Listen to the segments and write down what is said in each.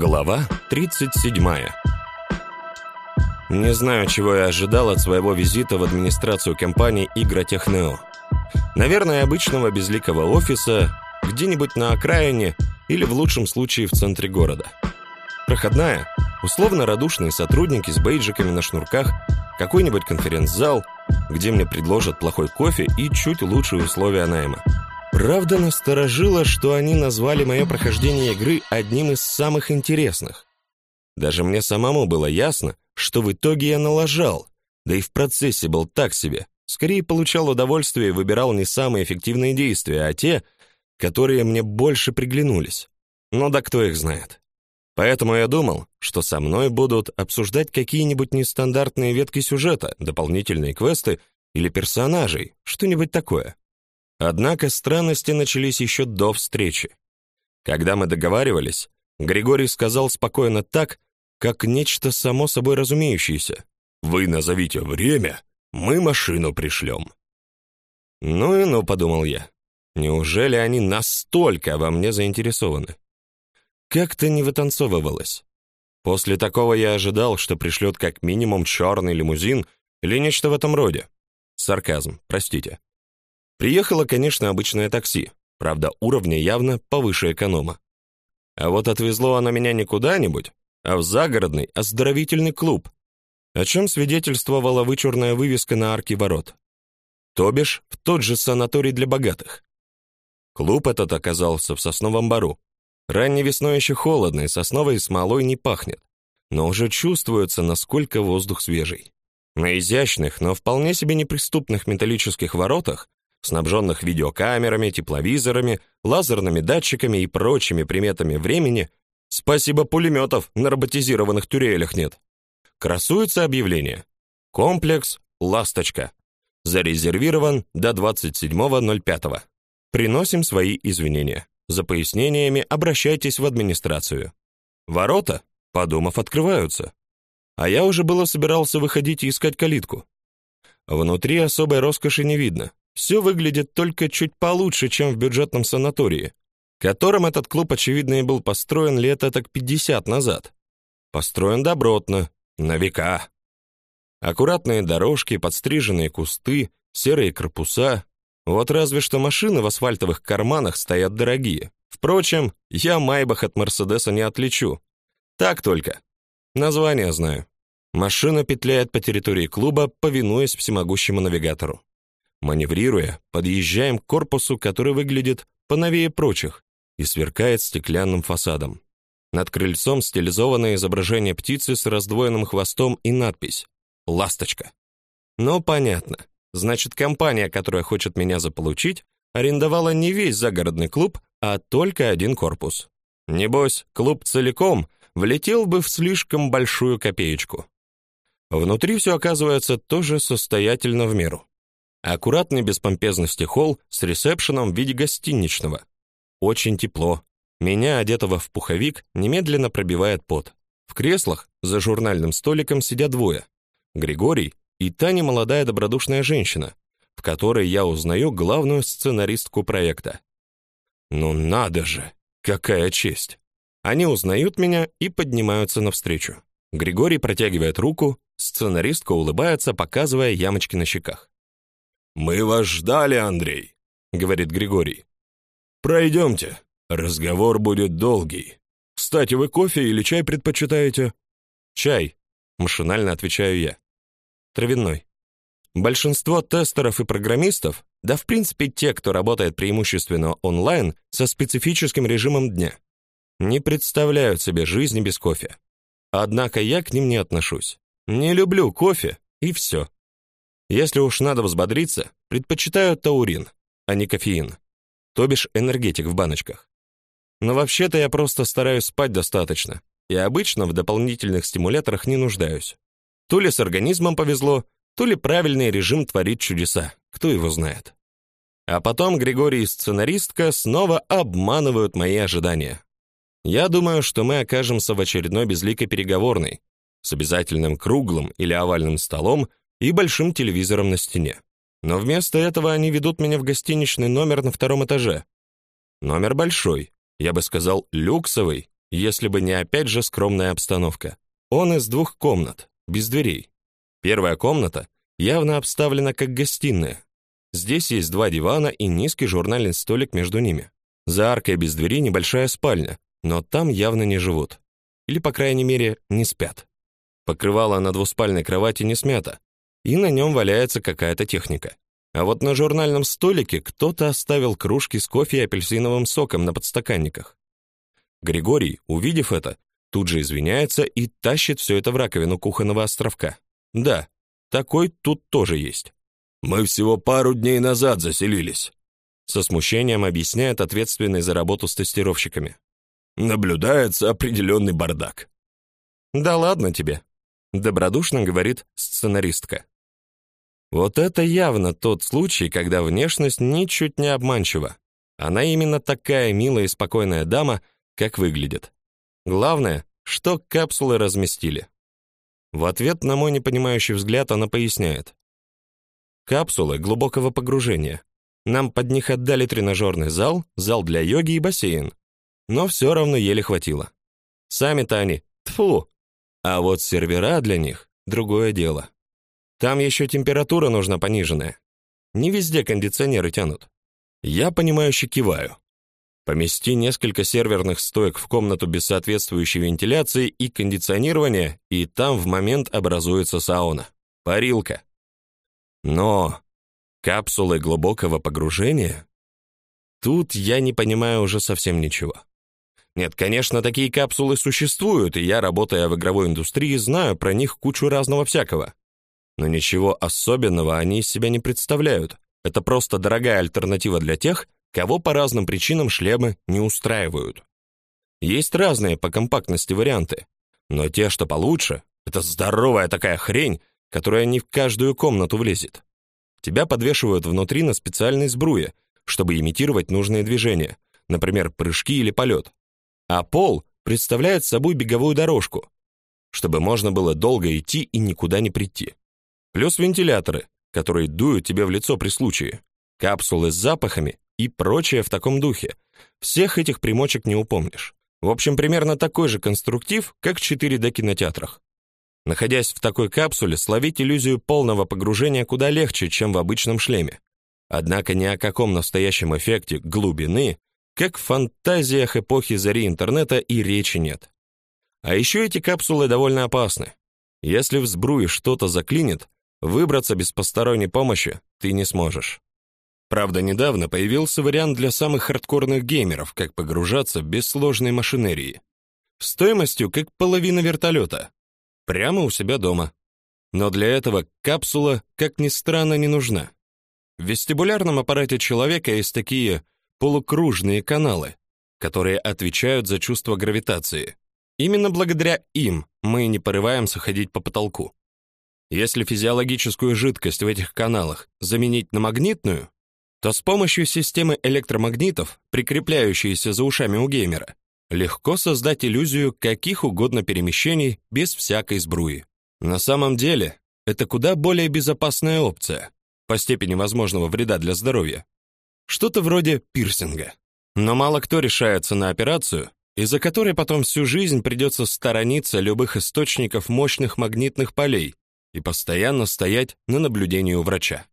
Глава 37. Не знаю, чего я ожидал от своего визита в администрацию компании Игротехнео. Наверное, обычного безликого офиса где-нибудь на окраине или в лучшем случае в центре города. Проходная, условно радушные сотрудники с бейджиками на шнурках, какой-нибудь конференц-зал, где мне предложат плохой кофе и чуть лучшие условия найма. Правда, насторожило, что они назвали мое прохождение игры одним из самых интересных. Даже мне самому было ясно, что в итоге я налажал, да и в процессе был так себе. Скорее получал удовольствие и выбирал не самые эффективные действия, а те, которые мне больше приглянулись. Но да кто их знает. Поэтому я думал, что со мной будут обсуждать какие-нибудь нестандартные ветки сюжета, дополнительные квесты или персонажей, что-нибудь такое. Однако странности начались еще до встречи. Когда мы договаривались, Григорий сказал спокойно так, как нечто само собой разумеющееся. «Вы назовите время, мы машину пришлем». «Ну и ну», — подумал я. «Неужели они настолько во мне заинтересованы?» Как-то не вытанцовывалось. После такого я ожидал, что пришлет как минимум черный лимузин или нечто в этом роде. Сарказм, простите. Приехало, конечно, обычное такси, правда, уровня явно повыше эконома. А вот отвезло оно меня не куда-нибудь, а в загородный оздоровительный клуб, о чем свидетельствовала вычурная вывеска на арке ворот. То бишь, в тот же санаторий для богатых. Клуб этот оказался в Сосновом Бару. Ранней весной еще холодно, и сосновой смолой не пахнет, но уже чувствуется, насколько воздух свежий. На изящных, но вполне себе неприступных металлических воротах снабженных видеокамерами, тепловизорами, лазерными датчиками и прочими приметами времени, спасибо пулеметов на роботизированных тюрелях нет. Красуется объявление. Комплекс «Ласточка». Зарезервирован до 27.05. Приносим свои извинения. За пояснениями обращайтесь в администрацию. Ворота, подумав, открываются. А я уже было собирался выходить и искать калитку. Внутри особой роскоши не видно. Все выглядит только чуть получше, чем в бюджетном санатории, которым этот клуб, очевидно, и был построен лет так 50 назад. Построен добротно, на века. Аккуратные дорожки, подстриженные кусты, серые корпуса. Вот разве что машины в асфальтовых карманах стоят дорогие. Впрочем, я Майбах от Мерседеса не отличу. Так только. Название знаю. Машина петляет по территории клуба, повинуясь всемогущему навигатору. Маневрируя, подъезжаем к корпусу, который выглядит поновее прочих и сверкает стеклянным фасадом. Над крыльцом стилизованное изображение птицы с раздвоенным хвостом и надпись «Ласточка». Ну, понятно. Значит, компания, которая хочет меня заполучить, арендовала не весь загородный клуб, а только один корпус. Небось, клуб целиком влетел бы в слишком большую копеечку. Внутри все оказывается тоже состоятельно в меру. Аккуратный без помпезности холл с ресепшеном в виде гостиничного. Очень тепло. Меня, одетого в пуховик, немедленно пробивает пот. В креслах за журнальным столиком сидят двое. Григорий и та немолодая добродушная женщина, в которой я узнаю главную сценаристку проекта. Ну надо же, какая честь. Они узнают меня и поднимаются навстречу. Григорий протягивает руку, сценаристка улыбается, показывая ямочки на щеках. «Мы вас ждали, Андрей», — говорит Григорий. «Пройдемте. Разговор будет долгий. Кстати, вы кофе или чай предпочитаете?» «Чай», — машинально отвечаю я. «Травяной». Большинство тестеров и программистов, да в принципе те, кто работает преимущественно онлайн со специфическим режимом дня, не представляют себе жизни без кофе. Однако я к ним не отношусь. Не люблю кофе, и все. Если уж надо взбодриться, предпочитаю таурин, а не кофеин, то бишь энергетик в баночках. Но вообще-то я просто стараюсь спать достаточно, и обычно в дополнительных стимуляторах не нуждаюсь. То ли с организмом повезло, то ли правильный режим творит чудеса, кто его знает. А потом Григорий и сценаристка снова обманывают мои ожидания. Я думаю, что мы окажемся в очередной безликой переговорной с обязательным круглым или овальным столом и большим телевизором на стене. Но вместо этого они ведут меня в гостиничный номер на втором этаже. Номер большой, я бы сказал, люксовый, если бы не опять же скромная обстановка. Он из двух комнат, без дверей. Первая комната явно обставлена как гостиная. Здесь есть два дивана и низкий журнальный столик между ними. За аркой без двери небольшая спальня, но там явно не живут. Или, по крайней мере, не спят. Покрывало на двуспальной кровати не смято, и на нем валяется какая-то техника. А вот на журнальном столике кто-то оставил кружки с кофе и апельсиновым соком на подстаканниках. Григорий, увидев это, тут же извиняется и тащит все это в раковину кухонного островка. Да, такой тут тоже есть. Мы всего пару дней назад заселились, со смущением объясняет ответственный за работу с тестировщиками. Наблюдается определенный бардак. Да ладно тебе, добродушно говорит сценаристка. Вот это явно тот случай, когда внешность ничуть не обманчива. Она именно такая милая и спокойная дама, как выглядит. Главное, что капсулы разместили. В ответ на мой непонимающий взгляд она поясняет. Капсулы глубокого погружения. Нам под них отдали тренажерный зал, зал для йоги и бассейн. Но все равно еле хватило. Сами-то они, тфу. А вот сервера для них другое дело. Там еще температура нужна пониженная. Не везде кондиционеры тянут. Я понимающе киваю. Помести несколько серверных стоек в комнату без соответствующей вентиляции и кондиционирования, и там в момент образуется сауна. Парилка. Но капсулы глубокого погружения? Тут я не понимаю уже совсем ничего. Нет, конечно, такие капсулы существуют, и я, работая в игровой индустрии, знаю про них кучу разного всякого но ничего особенного они из себя не представляют. Это просто дорогая альтернатива для тех, кого по разным причинам шлемы не устраивают. Есть разные по компактности варианты, но те, что получше, это здоровая такая хрень, которая не в каждую комнату влезет. Тебя подвешивают внутри на специальной сбруе, чтобы имитировать нужные движения, например, прыжки или полет. А пол представляет собой беговую дорожку, чтобы можно было долго идти и никуда не прийти. Плюс вентиляторы, которые дуют тебе в лицо при случае, капсулы с запахами и прочее в таком духе. Всех этих примочек не упомнишь. В общем, примерно такой же конструктив, как в 4D-кинотеатрах. Находясь в такой капсуле, словить иллюзию полного погружения куда легче, чем в обычном шлеме. Однако ни о каком настоящем эффекте глубины, как в фантазиях эпохи зари интернета, и речи нет. А еще эти капсулы довольно опасны. Если в сбруе что-то заклинит, Выбраться без посторонней помощи ты не сможешь. Правда, недавно появился вариант для самых хардкорных геймеров, как погружаться без сложной машинерии. Стоимостью как половина вертолета. Прямо у себя дома. Но для этого капсула, как ни странно, не нужна. В вестибулярном аппарате человека есть такие полукружные каналы, которые отвечают за чувство гравитации. Именно благодаря им мы не порываемся ходить по потолку. Если физиологическую жидкость в этих каналах заменить на магнитную, то с помощью системы электромагнитов, прикрепляющейся за ушами у геймера, легко создать иллюзию каких угодно перемещений без всякой сбруи. На самом деле, это куда более безопасная опция по степени возможного вреда для здоровья. Что-то вроде пирсинга. Но мало кто решается на операцию, из-за которой потом всю жизнь придется сторониться любых источников мощных магнитных полей, и постоянно стоять на наблюдении у врача.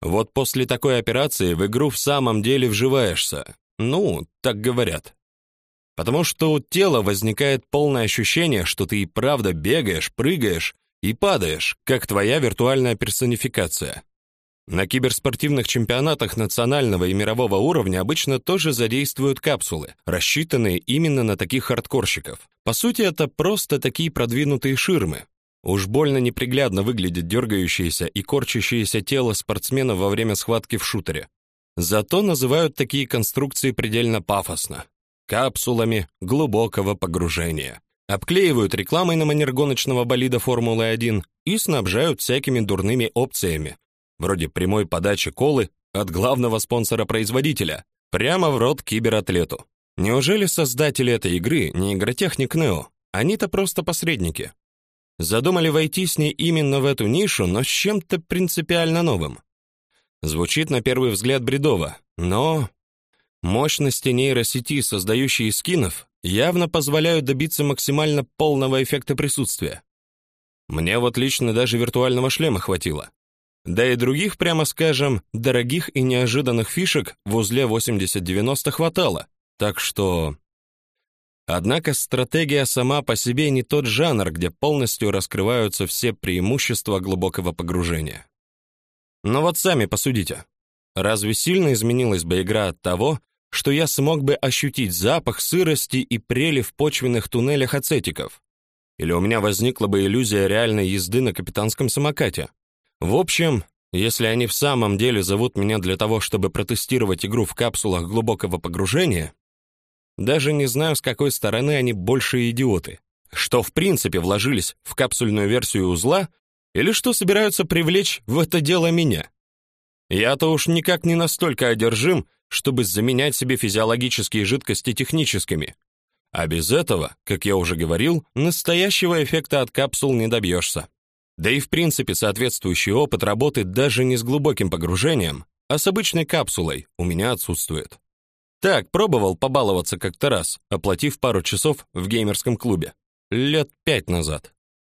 Вот после такой операции в игру в самом деле вживаешься. Ну, так говорят. Потому что у тела возникает полное ощущение, что ты и правда бегаешь, прыгаешь и падаешь, как твоя виртуальная персонификация. На киберспортивных чемпионатах национального и мирового уровня обычно тоже задействуют капсулы, рассчитанные именно на таких хардкорщиков. По сути, это просто такие продвинутые ширмы, Уж больно неприглядно выглядит дергающееся и корчащееся тело спортсмена во время схватки в шутере. Зато называют такие конструкции предельно пафосно капсулами глубокого погружения. Обклеивают рекламой на манер гоночного болида Формулы-1 и снабжают всякими дурными опциями, вроде прямой подачи колы от главного спонсора-производителя прямо в рот кибератлету. Неужели создатели этой игры не игротехник Нео? Они-то просто посредники. Задумали войти с ней именно в эту нишу, но с чем-то принципиально новым. Звучит на первый взгляд бредово, но мощности нейросети, создающие скинов, явно позволяют добиться максимально полного эффекта присутствия. Мне вот лично даже виртуального шлема хватило. Да и других, прямо скажем, дорогих и неожиданных фишек в узле 8090 хватало. Так что Однако стратегия сама по себе не тот жанр, где полностью раскрываются все преимущества глубокого погружения. Но вот сами посудите. Разве сильно изменилась бы игра от того, что я смог бы ощутить запах сырости и прели в почвенных туннелях ацетиков? Или у меня возникла бы иллюзия реальной езды на капитанском самокате? В общем, если они в самом деле зовут меня для того, чтобы протестировать игру в капсулах глубокого погружения, даже не знаю, с какой стороны они больше идиоты. Что в принципе вложились в капсульную версию узла или что собираются привлечь в это дело меня? Я-то уж никак не настолько одержим, чтобы заменять себе физиологические жидкости техническими. А без этого, как я уже говорил, настоящего эффекта от капсул не добьешься. Да и в принципе соответствующий опыт работы даже не с глубоким погружением, а с обычной капсулой у меня отсутствует. Так, пробовал побаловаться как-то раз, оплатив пару часов в геймерском клубе. Лет пять назад.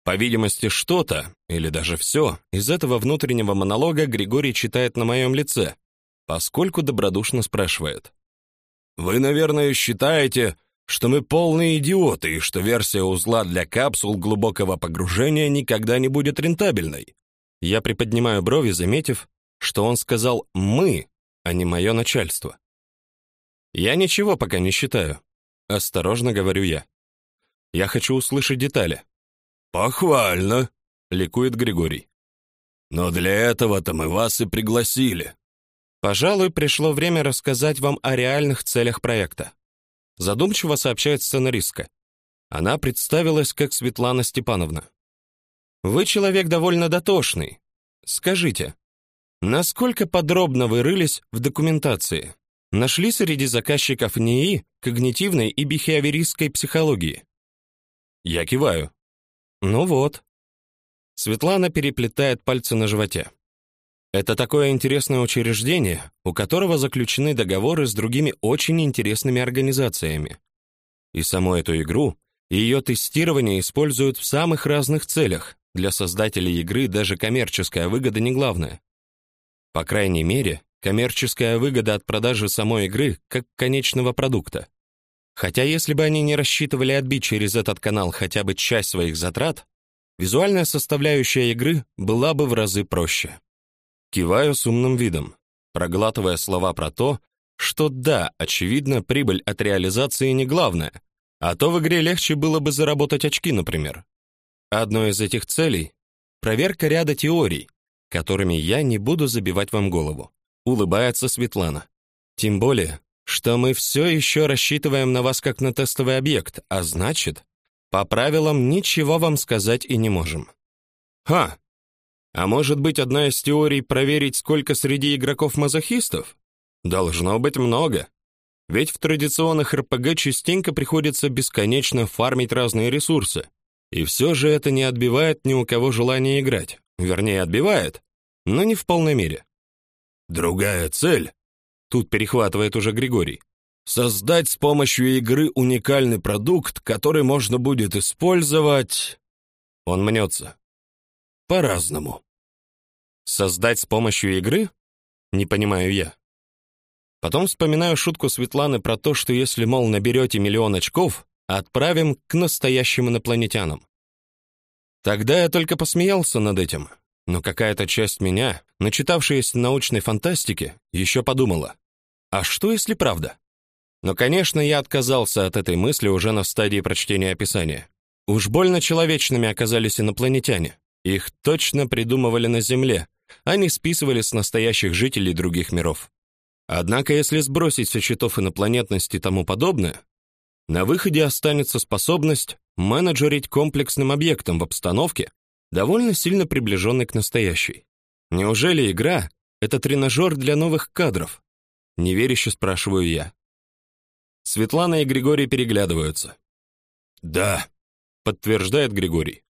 По видимости, что-то, или даже все, из этого внутреннего монолога Григорий читает на моем лице, поскольку добродушно спрашивает. «Вы, наверное, считаете, что мы полные идиоты и что версия узла для капсул глубокого погружения никогда не будет рентабельной?» Я приподнимаю брови, заметив, что он сказал «мы», а не мое начальство. Я ничего пока не считаю, осторожно говорю я. Я хочу услышать детали. Похвально, ликует Григорий. Но для этого-то мы вас и пригласили. Пожалуй, пришло время рассказать вам о реальных целях проекта. Задумчиво сообщает сценаристка. Она представилась как Светлана Степановна. Вы человек довольно дотошный. Скажите, насколько подробно вы рылись в документации? Нашли среди заказчиков НИИ когнитивной и бихевиористской психологии. Я киваю. Ну вот. Светлана переплетает пальцы на животе. Это такое интересное учреждение, у которого заключены договоры с другими очень интересными организациями. И саму эту игру и ее тестирование используют в самых разных целях. Для создателей игры даже коммерческая выгода не главное. По крайней мере, коммерческая выгода от продажи самой игры как конечного продукта. Хотя если бы они не рассчитывали отбить через этот канал хотя бы часть своих затрат, визуальная составляющая игры была бы в разы проще. Киваю с умным видом, проглатывая слова про то, что да, очевидно, прибыль от реализации не главное, а то в игре легче было бы заработать очки, например. Одной из этих целей проверка ряда теорий, которыми я не буду забивать вам голову улыбается Светлана. Тем более, что мы все еще рассчитываем на вас как на тестовый объект, а значит, по правилам ничего вам сказать и не можем. Ха. А может быть, одна из теорий проверить, сколько среди игроков мазохистов? Должно быть много. Ведь в традиционных РПГ частенько приходится бесконечно фармить разные ресурсы. И все же это не отбивает ни у кого желания играть. Вернее, отбивает, но не в полной мере. Другая цель, тут перехватывает уже Григорий, создать с помощью игры уникальный продукт, который можно будет использовать... Он мнется. По-разному. Создать с помощью игры? Не понимаю я. Потом вспоминаю шутку Светланы про то, что если, мол, наберете миллион очков, отправим к настоящим инопланетянам. Тогда я только посмеялся над этим, но какая-то часть меня, начитавшаяся научной фантастики, еще подумала: а что если правда? Но, конечно, я отказался от этой мысли уже на стадии прочтения описания. Уж больно человечными оказались инопланетяне. Их точно придумывали на Земле, а не списывали с настоящих жителей других миров. Однако, если сбросить со счетов инопланетность и тому подобное, на выходе останется способность менеджерить комплексным объектом в обстановке, довольно сильно приближенный к настоящей. Неужели игра это тренажер для новых кадров? неверяще спрашиваю я. Светлана и Григорий переглядываются. Да, подтверждает Григорий.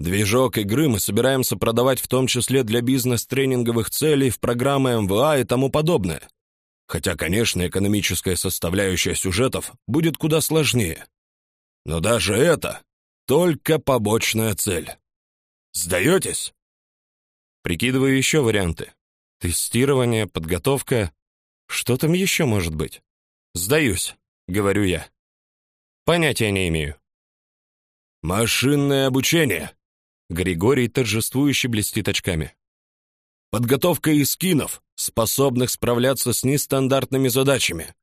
Движок игры мы собираемся продавать в том числе для бизнес-тренинговых целей в программы МВА и тому подобное. Хотя, конечно, экономическая составляющая сюжетов будет куда сложнее. Но даже это только побочная цель. Сдаетесь? Прикидываю еще варианты. Тестирование, подготовка. Что там еще может быть? Сдаюсь, говорю я. Понятия не имею. Машинное обучение. Григорий торжествующе блестит очками. Подготовка искинов, способных справляться с нестандартными задачами.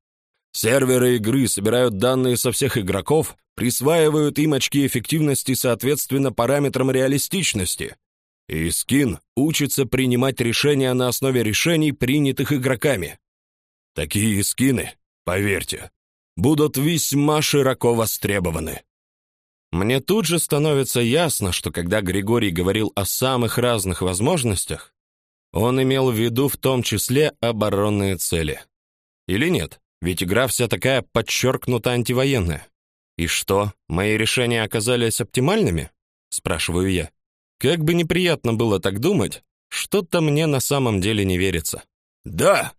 Серверы игры собирают данные со всех игроков, присваивают им очки эффективности соответственно параметрам реалистичности. И скин учится принимать решения на основе решений, принятых игроками. Такие скины, поверьте, будут весьма широко востребованы. Мне тут же становится ясно, что когда Григорий говорил о самых разных возможностях, он имел в виду в том числе оборонные цели. Или нет? Ведь игра вся такая подчеркнуто антивоенная. И что, мои решения оказались оптимальными? спрашиваю я. Как бы неприятно было так думать, что-то мне на самом деле не верится. Да,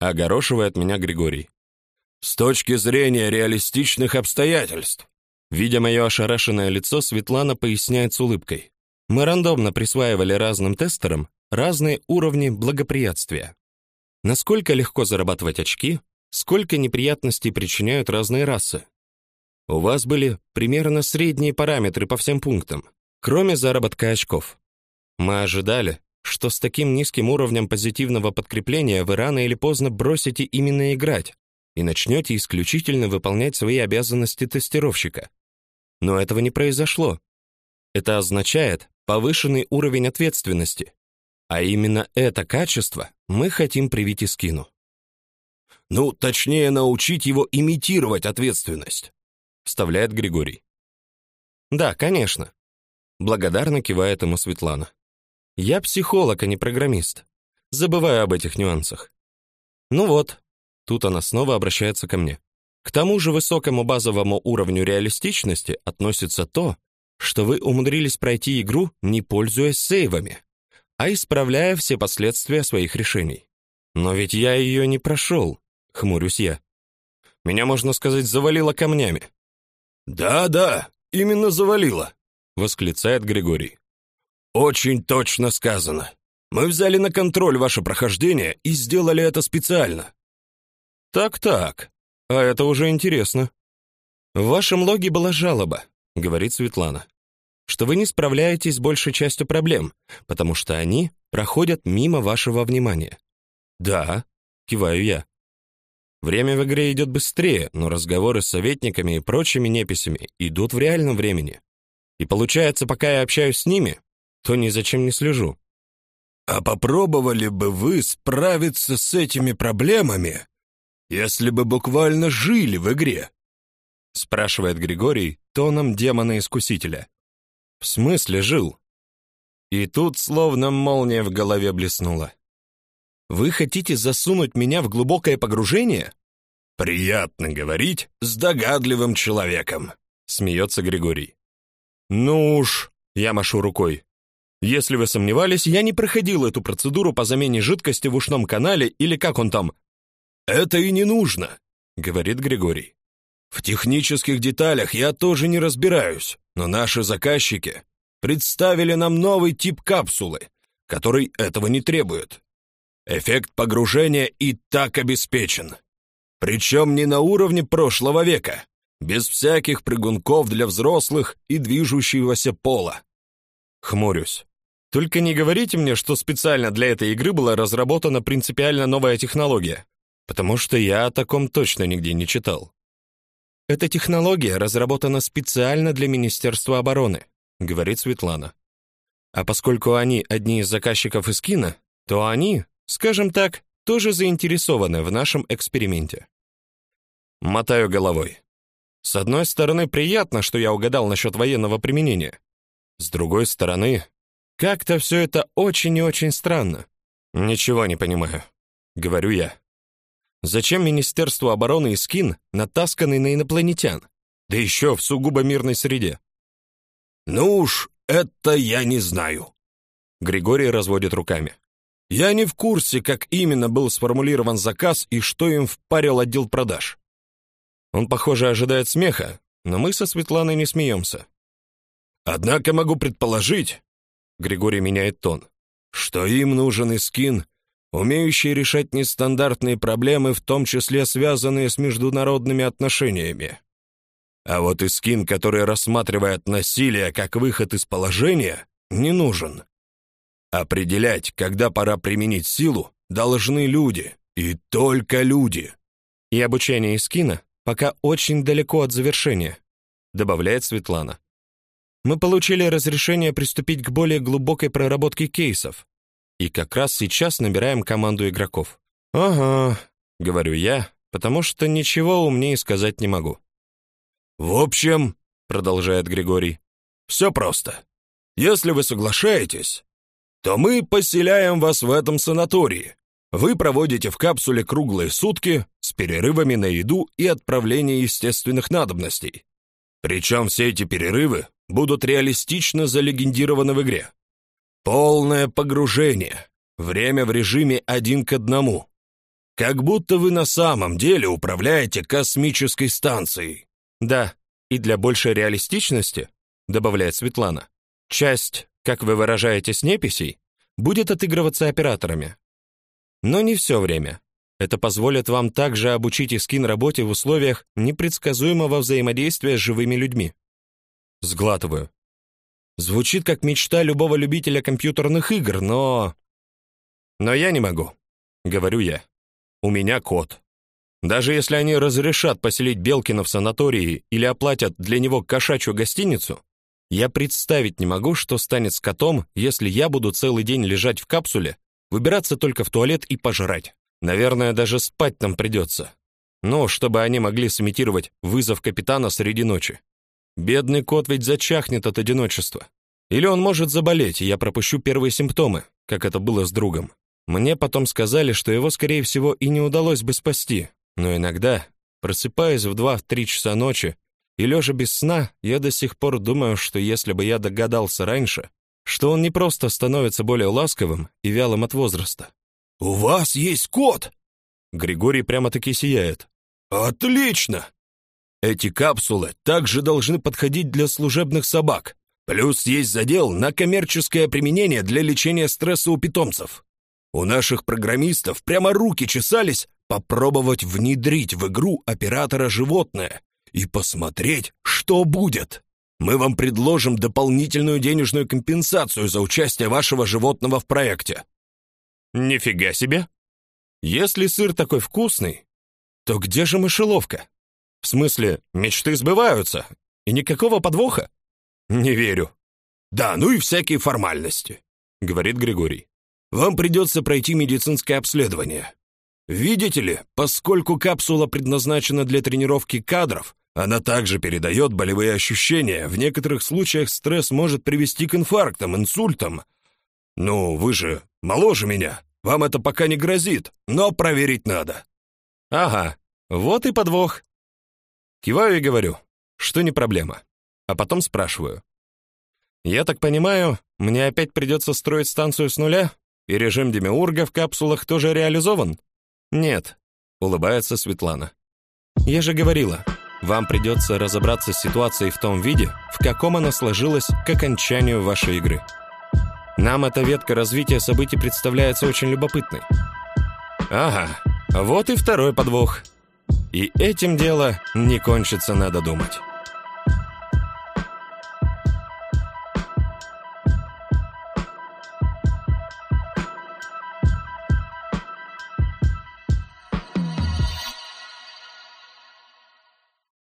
огорошивает меня Григорий. С точки зрения реалистичных обстоятельств. Видя мое ошарашенное лицо, Светлана поясняет с улыбкой. Мы рандомно присваивали разным тестерам разные уровни благоприятствия. Насколько легко зарабатывать очки, сколько неприятностей причиняют разные расы. У вас были примерно средние параметры по всем пунктам, кроме заработка очков. Мы ожидали, что с таким низким уровнем позитивного подкрепления вы рано или поздно бросите именно играть и начнете исключительно выполнять свои обязанности тестировщика. Но этого не произошло. Это означает повышенный уровень ответственности. А именно это качество мы хотим привить и скину. Ну, точнее, научить его имитировать ответственность, вставляет Григорий. Да, конечно. Благодарно кивает ему Светлана. Я психолог, а не программист. Забываю об этих нюансах. Ну вот, тут она снова обращается ко мне. К тому же высокому базовому уровню реалистичности относится то, что вы умудрились пройти игру, не пользуясь сейвами, а исправляя все последствия своих решений. Но ведь я ее не прошел хмурюсь я. Меня, можно сказать, завалило камнями. Да-да, именно завалило, восклицает Григорий. Очень точно сказано. Мы взяли на контроль ваше прохождение и сделали это специально. Так-так. А это уже интересно. В вашем логе была жалоба, говорит Светлана, что вы не справляетесь с большей частью проблем, потому что они проходят мимо вашего внимания. Да, киваю я. Время в игре идет быстрее, но разговоры с советниками и прочими неписями идут в реальном времени. И получается, пока я общаюсь с ними, то ни за чем не слежу. А попробовали бы вы справиться с этими проблемами, если бы буквально жили в игре? спрашивает Григорий тоном демона-искусителя. В смысле жил? И тут словно молния в голове блеснула. Вы хотите засунуть меня в глубокое погружение? Приятно говорить с догадливым человеком, смеется Григорий. Ну уж, я машу рукой. Если вы сомневались, я не проходил эту процедуру по замене жидкости в ушном канале или как он там. Это и не нужно, говорит Григорий. В технических деталях я тоже не разбираюсь, но наши заказчики представили нам новый тип капсулы, который этого не требует. Эффект погружения и так обеспечен. Причем не на уровне прошлого века, без всяких прыгунков для взрослых и движущегося пола. Хмурюсь. Только не говорите мне, что специально для этой игры была разработана принципиально новая технология, потому что я о таком точно нигде не читал. Эта технология разработана специально для Министерства обороны, говорит Светлана. А поскольку они одни из заказчиков из кино, то они скажем так, тоже заинтересованы в нашем эксперименте. Мотаю головой. С одной стороны, приятно, что я угадал насчет военного применения. С другой стороны, как-то все это очень и очень странно. Ничего не понимаю, говорю я. Зачем Министерству обороны и СКИН натасканы на инопланетян? Да еще в сугубо мирной среде. Ну уж, это я не знаю. Григорий разводит руками. Я не в курсе, как именно был сформулирован заказ и что им впарил отдел продаж. Он, похоже, ожидает смеха, но мы со Светланой не смеемся. Однако могу предположить, Григорий меняет тон, что им нужен и скин, умеющий решать нестандартные проблемы, в том числе связанные с международными отношениями. А вот и скин, который рассматривает насилие как выход из положения, не нужен. Определять, когда пора применить силу, должны люди, и только люди. И обучение Искина пока очень далеко от завершения, добавляет Светлана. Мы получили разрешение приступить к более глубокой проработке кейсов. И как раз сейчас набираем команду игроков. Ага, говорю я, потому что ничего умнее сказать не могу. В общем, продолжает Григорий, все просто. Если вы соглашаетесь, то мы поселяем вас в этом санатории. Вы проводите в капсуле круглые сутки с перерывами на еду и отправление естественных надобностей. Причем все эти перерывы будут реалистично залегендированы в игре. Полное погружение, время в режиме один к одному. Как будто вы на самом деле управляете космической станцией. Да, и для большей реалистичности, добавляет Светлана, часть, как вы выражаетесь, неписей, будет отыгрываться операторами. Но не все время. Это позволит вам также обучить Искин работе в условиях непредсказуемого взаимодействия с живыми людьми. Сглатываю. Звучит как мечта любого любителя компьютерных игр, но но я не могу, говорю я. У меня кот. Даже если они разрешат поселить Белкина в санатории или оплатят для него кошачью гостиницу, я представить не могу, что станет с котом, если я буду целый день лежать в капсуле, выбираться только в туалет и пожрать. Наверное, даже спать там придется. Ну, чтобы они могли сымитировать вызов капитана среди ночи. Бедный кот ведь зачахнет от одиночества. Или он может заболеть, и я пропущу первые симптомы, как это было с другом. Мне потом сказали, что его, скорее всего, и не удалось бы спасти, но иногда, просыпаясь в 2-3 часа ночи и лежа без сна, я до сих пор думаю, что если бы я догадался раньше, что он не просто становится более ласковым и вялым от возраста. «У вас есть кот?» Григорий прямо-таки сияет. «Отлично! Эти капсулы также должны подходить для служебных собак. Плюс есть задел на коммерческое применение для лечения стресса у питомцев. У наших программистов прямо руки чесались попробовать внедрить в игру оператора животное и посмотреть, что будет. Мы вам предложим дополнительную денежную компенсацию за участие вашего животного в проекте. Нифига себе. Если сыр такой вкусный, то где же мышеловка? В смысле, мечты сбываются, и никакого подвоха? Не верю. Да, ну и всякие формальности, говорит Григорий. Вам придется пройти медицинское обследование. Видите ли, поскольку капсула предназначена для тренировки кадров, она также передает болевые ощущения. В некоторых случаях стресс может привести к инфарктам, инсультам. Ну, вы же моложе меня. Вам это пока не грозит, но проверить надо. Ага. Вот и подвох. Киваю и говорю, что не проблема. А потом спрашиваю: "Я так понимаю, мне опять придется строить станцию с нуля, и режим демиурга в капсулах тоже реализован?" Нет, улыбается Светлана. Я же говорила, вам придется разобраться с ситуацией в том виде, в каком она сложилась к окончанию вашей игры. Нам эта ветка развития событий представляется очень любопытной. Ага, вот и второй подвох. И этим дело не кончится, надо думать.